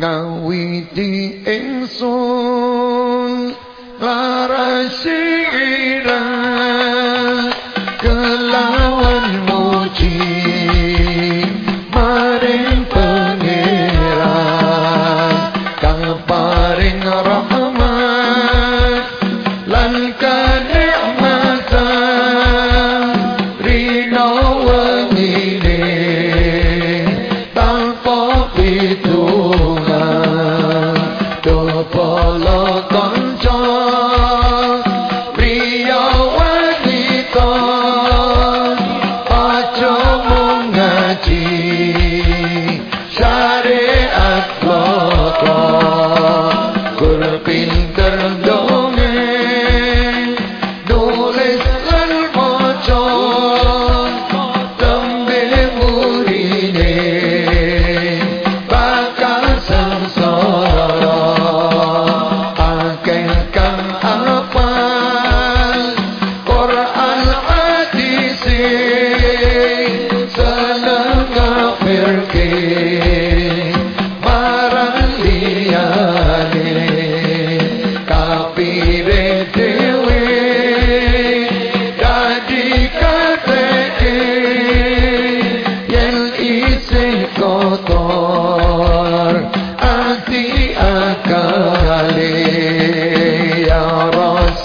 ngawiti ingsun larasi todo.